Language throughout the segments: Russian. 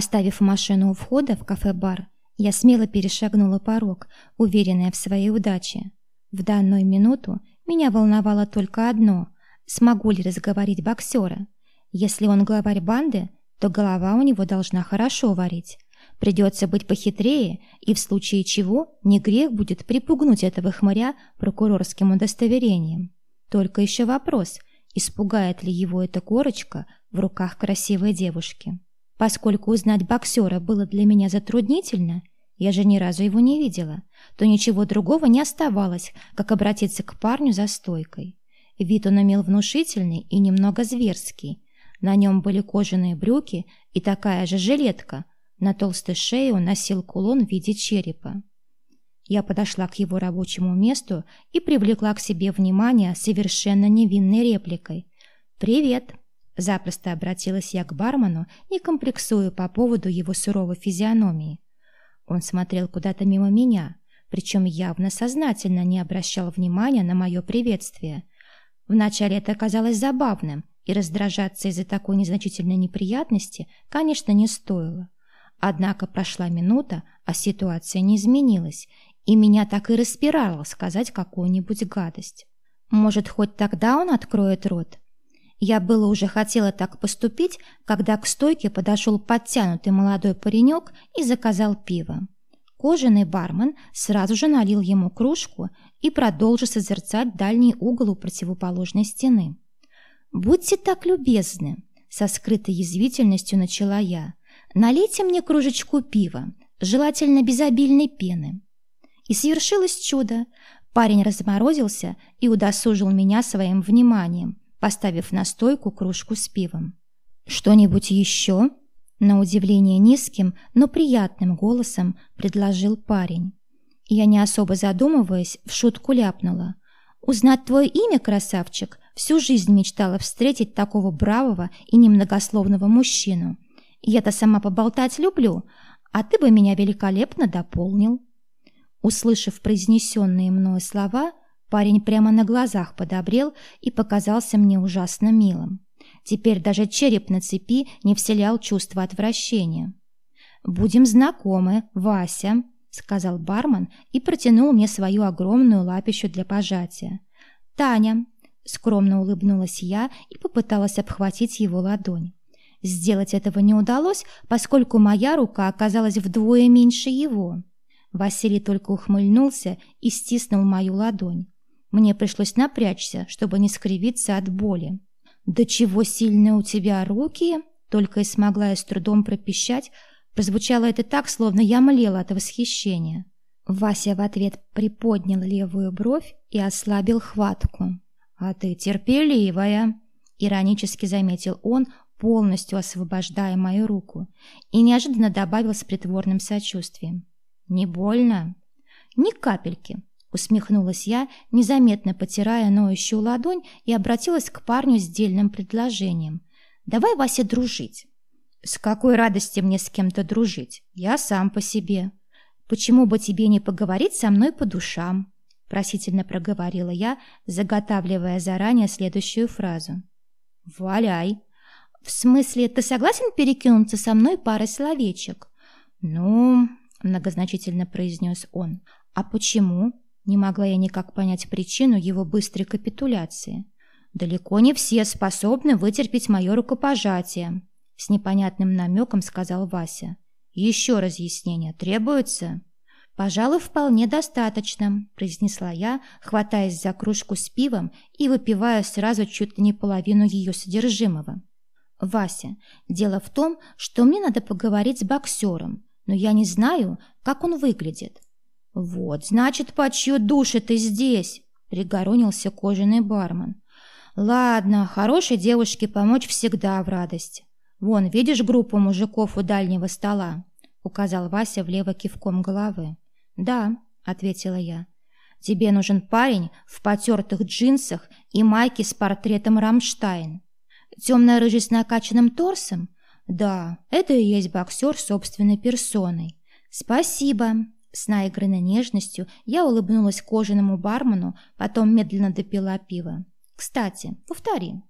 Оставив машину у входа в кафе-бар, я смело перешагнула порог, уверенная в своей удаче. В данную минуту меня волновало только одно – смогу ли разговорить боксера. Если он главарь банды, то голова у него должна хорошо варить. Придется быть похитрее, и в случае чего не грех будет припугнуть этого хмыря прокурорским удостоверением. Только еще вопрос, испугает ли его эта корочка в руках красивой девушки. Поскольку узнать боксера было для меня затруднительно, я же ни разу его не видела, то ничего другого не оставалось, как обратиться к парню за стойкой. Вид он имел внушительный и немного зверский. На нем были кожаные брюки и такая же жилетка. На толстой шее он носил кулон в виде черепа. Я подошла к его рабочему месту и привлекла к себе внимание совершенно невинной репликой. «Привет!» Запросто обратилась я к бармену, не комплексуя по поводу его суровой физиономии. Он смотрел куда-то мимо меня, причем явно сознательно не обращал внимания на мое приветствие. Вначале это казалось забавным, и раздражаться из-за такой незначительной неприятности, конечно, не стоило. Однако прошла минута, а ситуация не изменилась, и меня так и распирало сказать какую-нибудь гадость. Может, хоть тогда он откроет рот? Я было уже хотела так поступить, когда к стойке подошел подтянутый молодой паренек и заказал пиво. Кожаный бармен сразу же налил ему кружку и продолжил созерцать дальний угол у противоположной стены. «Будьте так любезны», — со скрытой язвительностью начала я. «Налейте мне кружечку пива, желательно без обильной пены». И свершилось чудо. Парень разморозился и удосужил меня своим вниманием, поставив на стойку кружку с пивом. «Что-нибудь еще?» На удивление низким, но приятным голосом предложил парень. Я, не особо задумываясь, в шутку ляпнула. «Узнать твое имя, красавчик? Всю жизнь мечтала встретить такого бравого и немногословного мужчину. Я-то сама поболтать люблю, а ты бы меня великолепно дополнил». Услышав произнесенные мною слова, Парень прямо на глазах подобрел и показался мне ужасно милым. Теперь даже череп на цепи не вселял чувство отвращения. «Будем знакомы, Вася», — сказал бармен и протянул мне свою огромную лапищу для пожатия. «Таня», — скромно улыбнулась я и попыталась обхватить его ладонь. Сделать этого не удалось, поскольку моя рука оказалась вдвое меньше его. Василий только ухмыльнулся и стиснул мою ладонь. Мне пришлось напрячься, чтобы не скривиться от боли. «Да чего сильные у тебя руки!» Только и смогла я с трудом пропищать. Прозвучало это так, словно я млела от восхищения. Вася в ответ приподнял левую бровь и ослабил хватку. «А ты терпеливая!» Иронически заметил он, полностью освобождая мою руку, и неожиданно добавил с притворным сочувствием. «Не больно?» «Ни капельки!» Усмехнулась я, незаметно потирая ноющую ладонь и обратилась к парню с дельным предложением. «Давай, Вася, дружить». «С какой радости мне с кем-то дружить? Я сам по себе». «Почему бы тебе не поговорить со мной по душам?» Просительно проговорила я, заготавливая заранее следующую фразу. «Валяй!» «В смысле, ты согласен перекинуться со мной парой словечек?» «Ну...» — многозначительно произнес он. «А почему?» Не могла я никак понять причину его быстрой капитуляции. «Далеко не все способны вытерпеть мое рукопожатие», — с непонятным намеком сказал Вася. «Еще разъяснение требуется?» «Пожалуй, вполне достаточно», — произнесла я, хватаясь за кружку с пивом и выпивая сразу чуть ли не половину ее содержимого. «Вася, дело в том, что мне надо поговорить с боксером, но я не знаю, как он выглядит. «Вот, значит, по чью душе ты здесь?» — пригоронился кожаный бармен. «Ладно, хорошей девушке помочь всегда в радость. Вон, видишь группу мужиков у дальнего стола?» — указал Вася влево кивком головы. «Да», — ответила я. «Тебе нужен парень в потертых джинсах и майке с портретом Рамштайн. Темно-рыжий с накачанным торсом? Да, это и есть боксер собственной персоной. Спасибо, с наигранной нежностью я улыбнулась кожаному бармену, потом медленно допила пиво. «Кстати, повтори».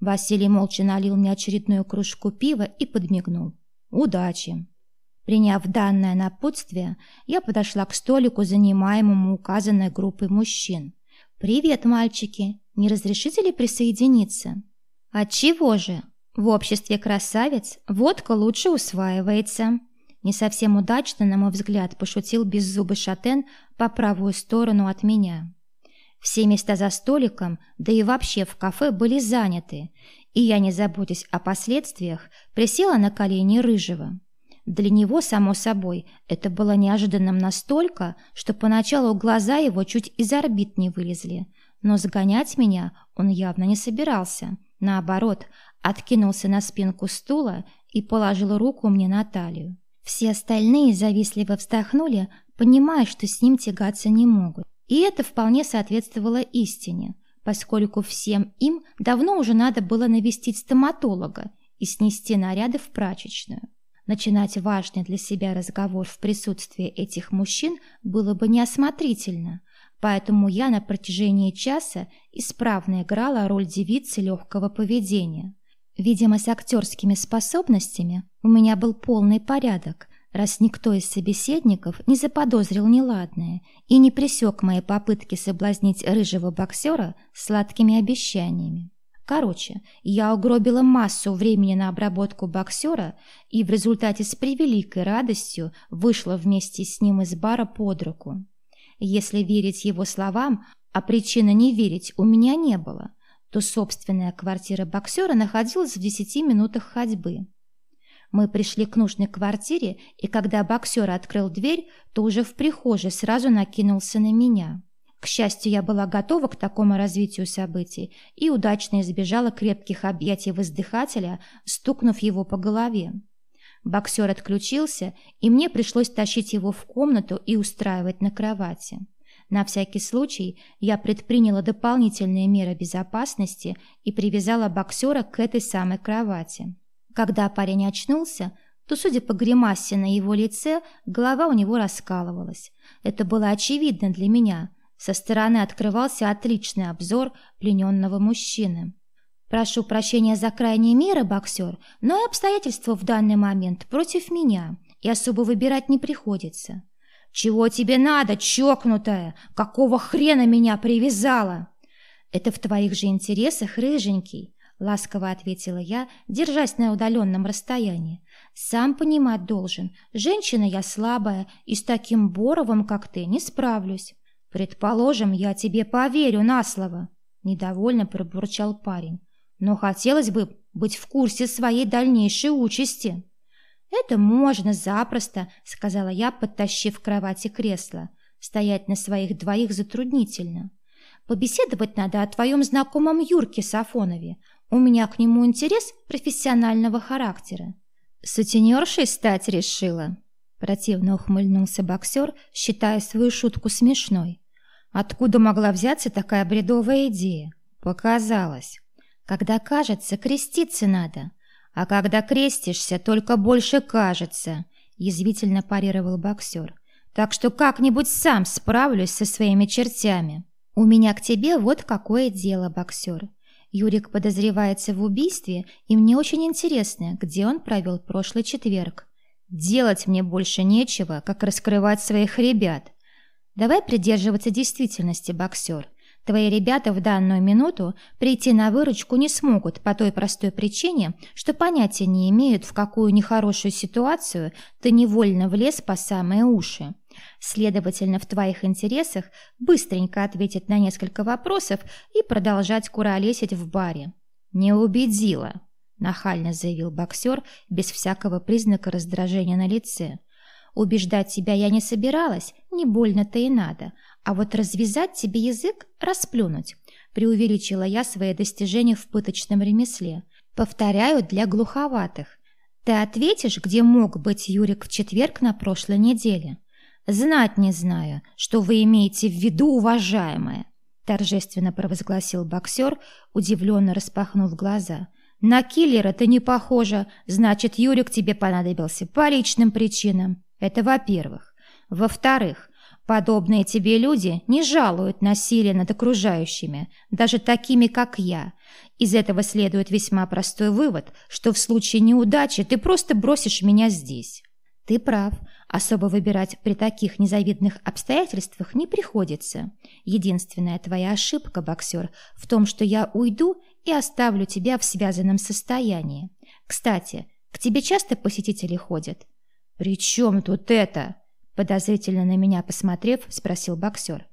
Василий молча налил мне очередную кружку пива и подмигнул. Удачи. Приняв данное напутствие, я подошла к столику, занимаемому указанной группой мужчин. «Привет, мальчики! Не разрешите ли присоединиться?» «Отчего же? В обществе красавиц водка лучше усваивается». Не совсем удачно, на мой взгляд, пошутил беззубый шатен по правую сторону от меня. Все места за столиком, да и вообще в кафе были заняты, и я, не заботясь о последствиях, присела на колени Рыжего. Для него, само собой, это было неожиданным настолько, что поначалу глаза его чуть из орбит не вылезли, но загонять меня он явно не собирался. Наоборот, откинулся на спинку стула и положил руку мне на талию. Все остальные завистливо вздохнули, понимая, что с ним тягаться не могут. И это вполне соответствовало истине, поскольку всем им давно уже надо было навестить стоматолога и снести наряды в прачечную. Начинать важный для себя разговор в присутствии этих мужчин было бы неосмотрительно, поэтому я на протяжении часа исправно играла роль девицы легкого поведения. Видимо, с актерскими способностями у меня был полный порядок, раз никто из собеседников не заподозрил неладное и не пресек мои попытки соблазнить рыжего боксера сладкими обещаниями. Короче, я угробила массу времени на обработку боксера и в результате с превеликой радостью вышла вместе с ним из бара под руку. Если верить его словам, а причины не верить у меня не было – то собственная квартира боксера находилась в десяти минутах ходьбы. Мы пришли к нужной квартире, и когда боксер открыл дверь, то уже в прихожей сразу накинулся на меня. К счастью, я была готова к такому развитию событий и удачно избежала крепких объятий воздыхателя, стукнув его по голове. Боксер отключился, и мне пришлось тащить его в комнату и устраивать на кровати. На всякий случай я предприняла дополнительные меры безопасности и привязала боксера к этой самой кровати. Когда парень очнулся, то, судя по гримасе на его лице, голова у него раскалывалась. Это было очевидно для меня. Со стороны открывался отличный обзор плененного мужчины. Прошу прощения за крайние меры, боксер, но и обстоятельства в данный момент против меня, и особо выбирать не приходится. «Чего тебе надо, чокнутая? Какого хрена меня привязала?» «Это в твоих же интересах, рыженький», — ласково ответила я, держась на удаленном расстоянии. «Сам понимать должен, женщина я слабая, и с таким Боровым, как ты, не справлюсь». «Предположим, я тебе поверю на слово», — недовольно пробурчал парень. «Но хотелось бы быть в курсе своей дальнейшей участи». «Это можно запросто», — сказала я, подтащив к кровати кресло. «Стоять на своих двоих затруднительно. Побеседовать надо о твоем знакомом Юрке Сафонове. У меня к нему интерес профессионального характера». «Сутенершей стать решила?» Противно ухмыльнулся боксер, считая свою шутку смешной. «Откуда могла взяться такая бредовая идея?» «Показалось. Когда кажется, креститься надо». А когда крестишься, только больше кажется, язвительно парировал боксер. Так что как-нибудь сам справлюсь со своими чертями. У меня к тебе вот какое дело, боксер. Юрик подозревается в убийстве, и мне очень интересно, где он провел прошлый четверг. Делать мне больше нечего, как раскрывать своих ребят. Давай придерживаться действительности, боксер. Твои ребята в данную минуту прийти на выручку не смогут по той простой причине, что понятия не имеют, в какую нехорошую ситуацию ты невольно влез по самые уши. Следовательно, в твоих интересах быстренько ответить на несколько вопросов и продолжать куролесить в баре. «Не убедила», – нахально заявил боксер без всякого признака раздражения на лице. «Убеждать тебя я не собиралась, не больно-то и надо, а вот развязать тебе язык, расплюнуть. Преувеличила я свои достижения в пыточном ремесле. Повторяю для глуховатых. Ты ответишь, где мог быть Юрик в четверг на прошлой неделе? Знать не знаю, что вы имеете в виду, уважаемая, торжественно провозгласил боксер, удивленно распахнув глаза. На киллера ты не похожа, значит, Юрик тебе понадобился по личным причинам. Это во-первых. Во-вторых, Подобные тебе люди не жалуют насилие над окружающими, даже такими, как я. Из этого следует весьма простой вывод, что в случае неудачи ты просто бросишь меня здесь. Ты прав, особо выбирать при таких незавидных обстоятельствах не приходится. Единственная твоя ошибка, боксер, в том, что я уйду и оставлю тебя в связанном состоянии. Кстати, к тебе часто посетители ходят? «При чем тут это?» Подозрительно на меня посмотрев, спросил боксер.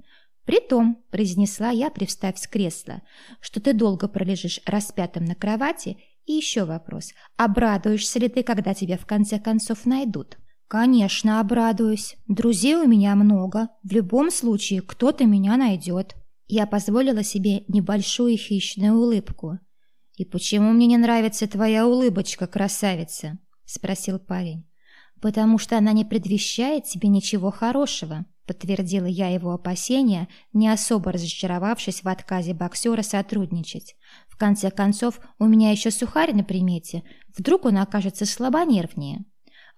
«Притом», — произнесла я, привстав с кресла, «что ты долго пролежишь распятым на кровати, и еще вопрос, обрадуешься ли ты, когда тебя в конце концов найдут?» «Конечно, обрадуюсь. Друзей у меня много. В любом случае, кто-то меня найдет». Я позволила себе небольшую хищную улыбку. «И почему мне не нравится твоя улыбочка, красавица?» — спросил парень. «Потому что она не предвещает тебе ничего хорошего», подтвердила я его опасения, не особо разочаровавшись в отказе боксера сотрудничать. В конце концов, у меня еще сухарь на примете, вдруг он окажется слабонервнее.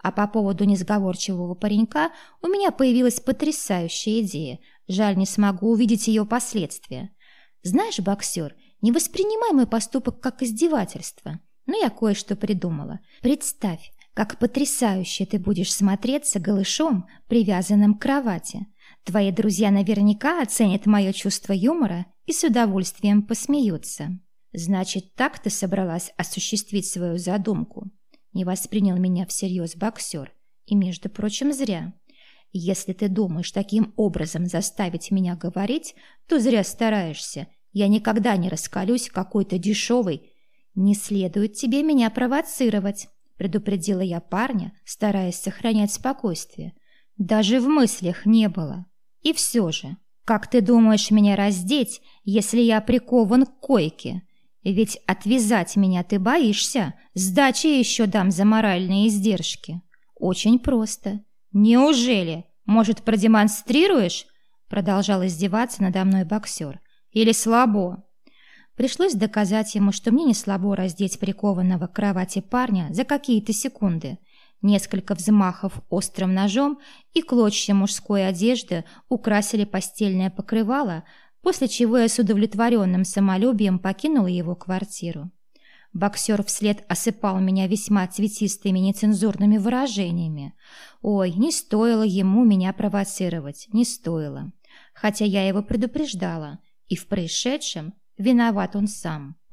А по поводу несговорчивого паренька у меня появилась потрясающая идея. Жаль, не смогу увидеть ее последствия. Знаешь, боксер, не воспринимай мой поступок как издевательство. Но я кое-что придумала. Представь, как потрясающе ты будешь смотреться голышом, привязанным к кровати. Твои друзья наверняка оценят мое чувство юмора и с удовольствием посмеются. Значит, так ты собралась осуществить свою задумку. Не воспринял меня всерьез боксер. И, между прочим, зря. Если ты думаешь таким образом заставить меня говорить, то зря стараешься. Я никогда не раскалюсь какой-то дешевой. Не следует тебе меня провоцировать предупредила я парня, стараясь сохранять спокойствие. Даже в мыслях не было. И все же, как ты думаешь меня раздеть, если я прикован к койке? Ведь отвязать меня ты боишься, сдачи еще дам за моральные издержки. Очень просто. Неужели? Может, продемонстрируешь? Продолжал издеваться надо мной боксер. Или слабо? Пришлось доказать ему, что мне не слабо раздеть прикованного к кровати парня за какие-то секунды. Несколько взмахов острым ножом и клочья мужской одежды украсили постельное покрывало, после чего я с удовлетворенным самолюбием покинула его квартиру. Боксер вслед осыпал меня весьма цветистыми нецензурными выражениями. Ой, не стоило ему меня провоцировать, не стоило. Хотя я его предупреждала, и в происшедшем Виноват он сам.